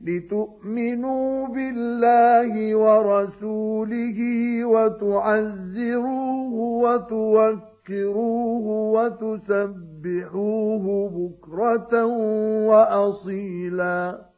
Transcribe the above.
لتؤمنوا بالله ورسوله وتعزروه وتوكروه وتسبحوه بكرة وأصيلاً.